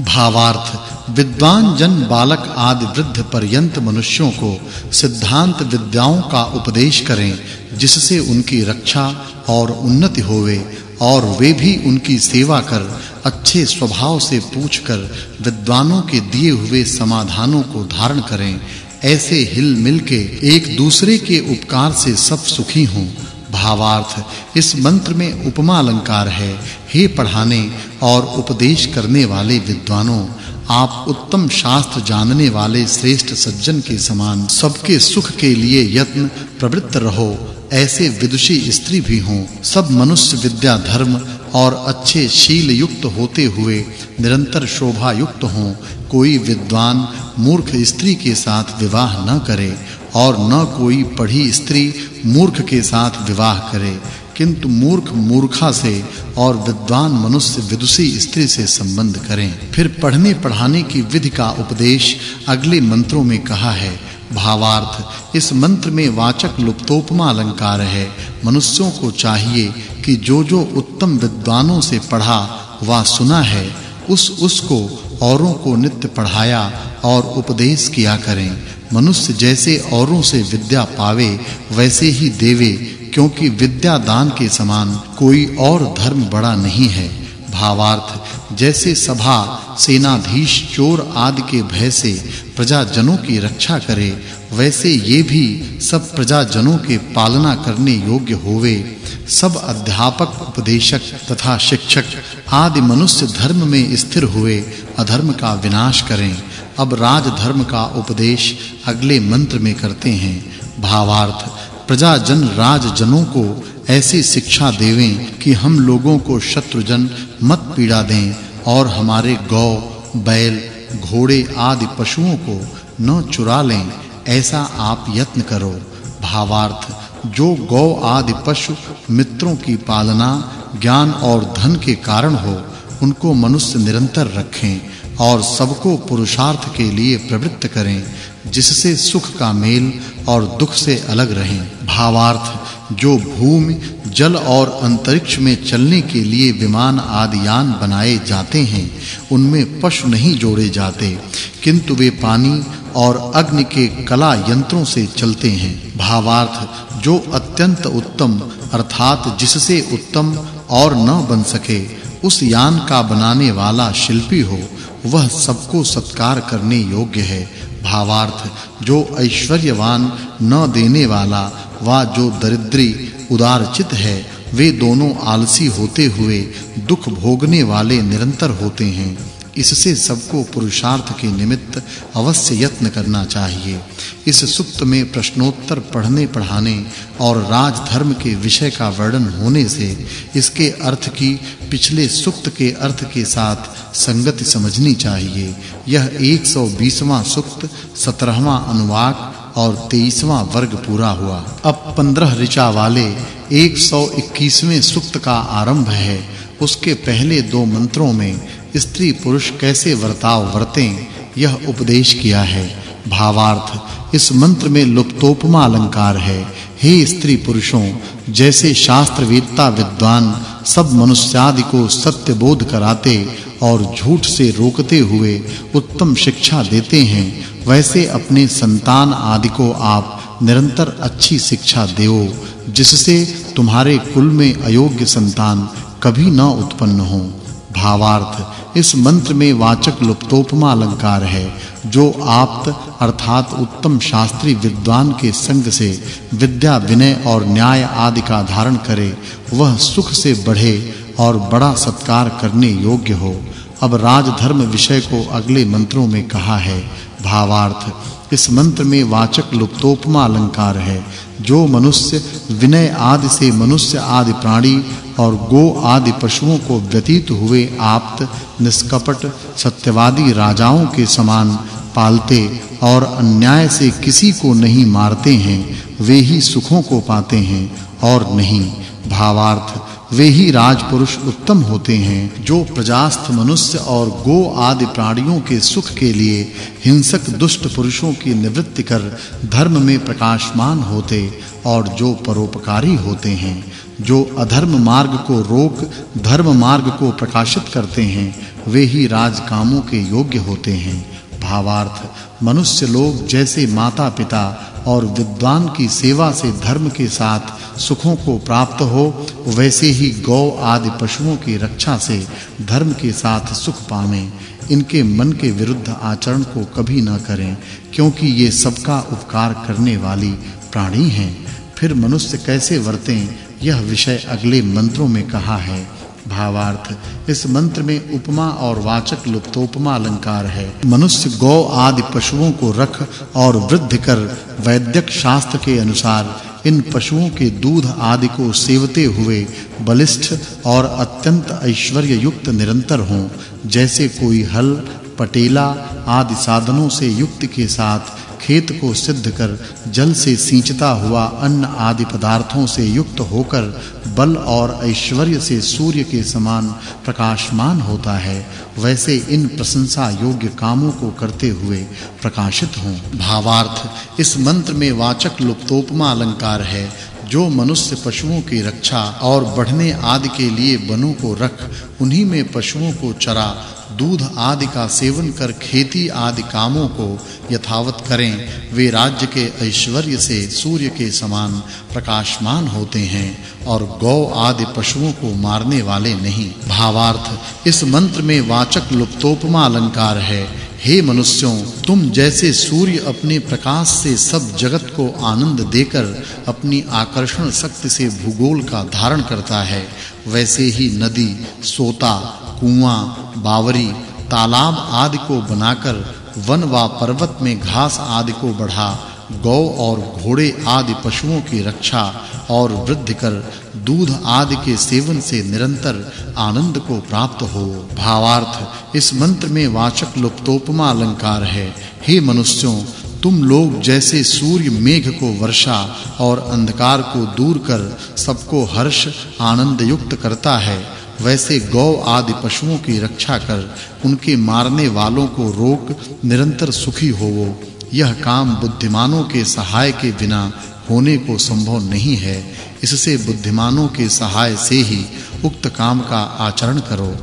भावार्थ विद्वान जन बालक आदि वृद्ध पर्यंत मनुष्यों को सिद्धांत विद्याओं का उपदेश करें, जिससे उनकी रक्षा और उन्नति होवे, और वे भी उनकी सेवा कर, अच्छे स्वभाव से पूछकर विद्वानों के दिए हुए समाधानों को धारण करें। ऐसे हिल मिल के एक दूसरे के उपकार से सब सुखी हों। भावार्थ इस मंत्र में उपमा अलंकार है, हे पढ़ाने और उपदेश करने वाले विद्वानों, आप उत्तम शास्त्र जानने वाले श्रेष्ठ सज्जन के समान सबके सुख के लिए यत्न प्रवृत्त रहो। ऐसे विदुषी स्त्री भी हों। सब मनुष्य विद्या धर्म और अच्छे शील युक्त होते हुए निरंतर शोभा युक्त हों। कोई विद्वान मूर्ख स्त्री के साथ विवाह न करे। और न कोई पढ़ी स्त्री मूर्ख के साथ विवाह करे, किंतु मूर्ख मूर्खा से और विद्वान मनुष्य विदुषी स्त्री से संबंध करें। फिर पढ़ने पढ़ाने की विधि का उपदेश अगले मंत्रों में कहा है। भावार्थ, इस मंत्र में वाचक् लुप्तोपमा अलंकार है। मनुष्यों को चाहिए कि जो जो उत्तम विद्वानों से पढ़ा वा सुना है। उस उसको औरों को नित्य पढ़ाया और उपदेश किया करें। मनुष्य जैसे औरों से विद्या पावे, वैसे ही देवे, क्योंकि विद्या दान के समान कोई और धर्म बड़ा नहीं है। भावार्थ, जैसे सभा, सेनाधीश, चोर आदि के भय से प्रजाजनों की रक्षा करे, वैसे ये भी सब प्रजाजनों के पालना करने योग्य होवे। सब अध्यापक, उपदेशक तथा शिक्षक आदि मनुष्य धर्म में स्थिर हुए अधर्म का विनाश करें। अब राज धर्म का उपदेश अगले मंत्र में करते हैं। भावार्थ प्रजा प्रजाजन राजजनों को ऐसी शिक्षा देवें कि हम लोगों को शत्रुजन मत पीड़ा दें और हमारे गौ, बैल, घोड़े आदि पशुओं को न चुरा लें, ऐसा आप यत्न करो। भावार्थ, जो गौ आदि पशु मित्रों की पालना, ज्ञान और धन के कारण हो, उनको मनुष्य निरंतर रखें। और सबको पुरुषार्थ के लिए प्रवृत्त करें, जिससे सुख का मेल और दुख से अलग रहें। भावार्थ, जो भूमि, जल और अंतरिक्ष में चलने के लिए विमान आदि यान बनाए जाते हैं, उनमें पशु नहीं जोड़े जाते, किंतु वे पानी और अग्नि के कला यंत्रों से चलते हैं। भावार्थ, जो अत्यंत उत्तम, अर्थात जिससे उत्तम और न बन सके उस यान का बनाने वाला शिल्पी हो, वह सबको सत्कार करने योग्य है। भावार्थ, जो ऐश्वर्यवान न देने वाला वा जो दरिद्री, उदारचित है, वे दोनों आलसी होते हुए दुख भोगने वाले निरंतर होते हैं। इससे सबको पुरुषार्थ के निमित्त अवश्य यत्न करना चाहिए। इस सुक्त में प्रश्नोत्तर पढ़ने पढ़ाने और राजधर्म के विषय का वर्णन होने से इसके अर्थ की, पिछले सुक्त के अर्थ के साथ संगति समझनी चाहिए। यह 120वां सुक्त 17वां अनुवाक और 23वां वर्ग पूरा हुआ। अब 15 ऋचा वाले 121वें सुक्त का आरंभ है। उसके पहले दो मंत्रों में स्त्री पुरुष कैसे वर्ताव वर्तें, यह उपदेश किया है। भावार्थ, इस मंत्र में लुप्तोपमा अलंकार है। हे स्त्री पुरुषों, जैसे शास्त्रवेत्ता विद्वान सब मनुष्यादि को सत्य बोध कराते और झूठ से रोकते हुए उत्तम शिक्षा देते हैं, वैसे अपने संतान आदि को आप निरंतर अच्छी शिक्षा देओ, जिससे तुम्हारे कुल में अयोग्य संतान कभी न उत्पन्न हो। भावार्थ, इस मंत्र में वाचक् लुप्तोपमा अलंकार है, जो आप्त अर्थात उत्तम शास्त्री विद्वान के संग से विद्या विनय और न्याय आदि का धारण करे, वह सुख से बढ़े और बड़ा सत्कार करने योग्य हो। अब राजधर्म विषय को अगले मंत्रों में कहा है, भावार्थ इस मंत्र में वाचक् लुप्तोपमा अलंकार है, जो मनुष्य, विनय आदि से मनुष्य आदि प्राणी और गो आदि पशुओं को व्यतीत हुए आप्त, निष्कपट, सत्यवादी राजाओं के समान पालते और अन्याय से किसी को नहीं मारते हैं, वे ही सुखों को पाते हैं और नहीं। भावार्थ, वे ही राजपुरुष उत्तम होते हैं, जो प्रजास्थ मनुष्य और गो आदि प्राणियों के सुख के लिए हिंसक दुष्ट पुरुषों की निवृत्ति कर धर्म में प्रकाशमान होते और जो परोपकारी होते हैं, जो अधर्म मार्ग को रोक, धर्म मार्ग को प्रकाशित करते हैं, वे ही राजकामों के योग्य होते हैं। भावार्थ, मनुष्य लोग जैसे माता-पिता और विद्वान की सेवा से धर्म के साथ सुखों को प्राप्त हो, वैसे ही गौ आदि पशुओं की रक्षा से धर्म के साथ सुख पावें इनके मन के विरुद्ध आचरण को कभी न करें, क्योंकि ये सबका उपकार करने वाली प्राणी हैं। फिर मनुष्य कैसे वर्तें, यह विषय अगले मंत्रों में कहा है। भावार्थ, इस मंत्र में उपमा और वाचक् लुप्तोपमा अलंकार है। मनुष्य गौ आदि पशुओं को रख और वृद्धि कर वैद्यक शास्त्र के अनुसार इन पशुओं के दूध आदि को सेवते हुए बलिष्ठ और अत्यंत ऐश्वर्य युक्त निरंतर हों, जैसे कोई हल, पटेला आदि साधनों से युक्त के साथ खेत को सिद्ध कर, जल से सींचता हुआ अन्न आदि पदार्थों से युक्त होकर, बल और ऐश्वर्य से सूर्य के समान प्रकाशमान होता है, वैसे इन प्रशंसा योग्य कामों को करते हुए प्रकाशित हों। भावार्थ, इस मंत्र में वाचक् लुप्तोपमा अलंकार है जो मनुष्य पशुओं की रक्षा और बढ़ने आदि के लिए वनों को रख, उन्हीं में पशुओं को चरा, दूध आदि का सेवन कर खेती आदि कामों को यथावत करें। वे राज्य के ऐश्वर्य से सूर्य के समान प्रकाशमान होते हैं और गौ आदि पशुओं को मारने वाले नहीं। भावार्थ, इस मंत्र में वाचक् लुप्तोपमा अलंकार है। हे मनुष्यों, तुम जैसे सूर्य अपने प्रकाश से सब जगत को आनंद देकर अपनी आकर्षण शक्ति से भूगोल का धारण करता है, वैसे ही नदी, सोता, कुआँ, बावरी, तालाब आदि को बनाकर वन व पर्वत में घास आदि को बढ़ा गौ और घोड़े आदि पशुओं की रक्षा और वृद्धि कर दूध आदि के सेवन से निरंतर आनंद को प्राप्त हो। भावार्थ, इस मंत्र में वाचक् लुप्तोपमा अलंकार है। हे मनुष्यों, तुम लोग जैसे सूर्य मेघ को वर्षा और अंधकार को दूर कर सबको हर्ष आनंद युक्त करता है, वैसे गौ आदि पशुओं की रक्षा कर उनके मारने वालों को रोक निरंतर सुखी होवो। यह काम बुद्धिमानों के सहाय के बिना होने को संभव नहीं है। इससे बुद्धिमानों के सहाय से ही उक्त काम का आचरण करो।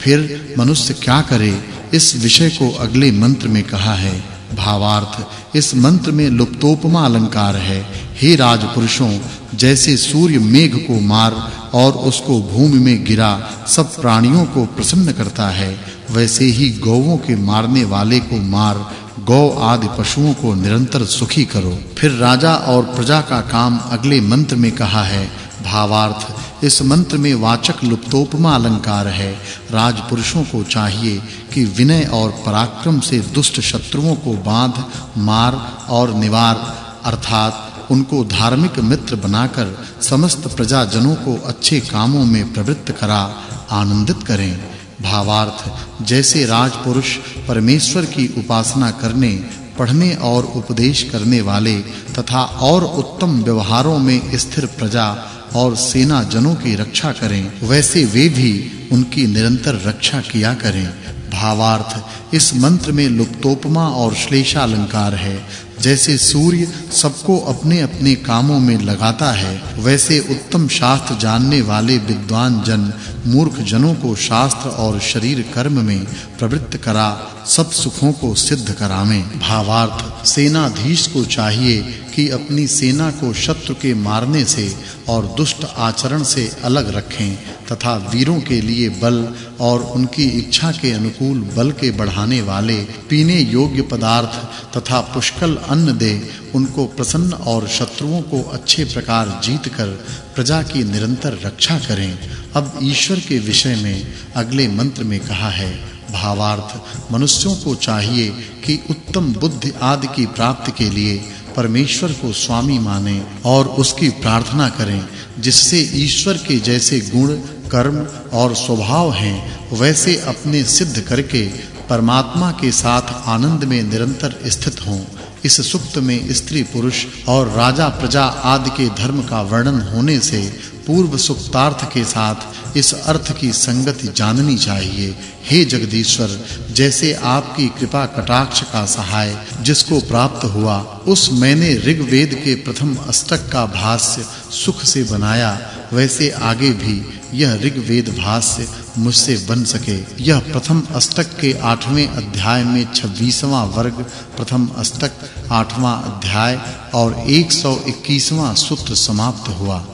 फिर मनुष्य क्या करे? इस विषय को अगले मंत्र में कहा है। भावार्थ, इस मंत्र में लुप्तोपमा अलंकार है। हे राजपुरुषों, जैसे सूर्य मेघ को मार और उसको भूमि में गिरा, सब प्राणियों को प्रसन्न करता है। वैसे ही गौओं के मारने वाले को मार गौ आदि पशुओं को निरंतर सुखी करो। फिर राजा और प्रजा का काम अगले मंत्र में कहा है, भावार्थ, इस मंत्र में वाचक् लुप्तोपमा अलंकार है। राजपुरुषों को चाहिए कि विनय और पराक्रम से दुष्ट शत्रुओं को बाँध, मार और निवार, अर्थात उनको धार्मिक मित्र बनाकर समस्त प्रजाजनों को अच्छे कामों में प्रवृत्त करा, आनंदित करें। भावार्थ, जैसे राजपुरुष परमेश्वर की उपासना करने, पढ़ने और उपदेश करने वाले, तथा और उत्तम व्यवहारों में स्थिर प्रजा और सेना जनों की रक्षा करें, वैसे वे भी उनकी निरंतर रक्षा किया करें। भावार्थ, इस मंत्र में लुप्तोपमा और श्लेषा अलंकार है। जैसे सूर्य सबको अपने-अपने कामों में लगाता है, वैसे उत्तम शास्त्र जानने वाले विद्वान जन मूर्ख जनों को शास्त्र और शरीर कर्म में प्रवृत्त करा, सब सुखों को सिद्ध करावें। भावार्थ, सेनाधीश को चाहिए कि अपनी सेना को शत्रु के मारने से और दुष्ट आचरण से अलग रखें, तथा वीरों के लिए बल और उनकी इच्छा के अनुकूल बल के बढ़ाने वाले, पीने योग्य पदार्थ तथा पुष्कल अन्न दे, उनको प्रसन्न और शत्रुओं को अच्छे प्रकार जीत कर प्रजा की निरंतर रक्षा करें। अब ईश्वर के विषय में अगले मंत्र में कहा है, भावार्थ, मनुष्यों को चाहिए कि उत्तम बुद्धि आदि की प्राप्ति के लिए परमेश्वर को स्वामी माने और उसकी प्रार्थना करें, जिससे ईश्वर के जैसे गुण, कर्म और स्वभाव हैं, वैसे अपने सिद्ध करके परमात्मा के साथ आनंद में निरंतर स्थित हों। इस सुक्त में स्त्री पुरुष और राजा प्रजा आदि के धर्म का वर्णन होने से पूर्व सुक्तार्थ के साथ इस अर्थ की संगति जाननी चाहिए। हे जगदीश्वर, जैसे आपकी कृपा कटाक्ष का सहाय जिसको प्राप्त हुआ, उस मैंने ऋग्वेद के प्रथम अष्टक का भाष्य सुख से बनाया, वैसे आगे भी यह ऋग्वेद भाष्य मुझसे बन सके। यह प्रथम अष्टक के 8वें अध्याय में 26वां वर्ग, प्रथम अष्टक 8वां अध्याय और 121वां सूत्र समाप्त हुआ।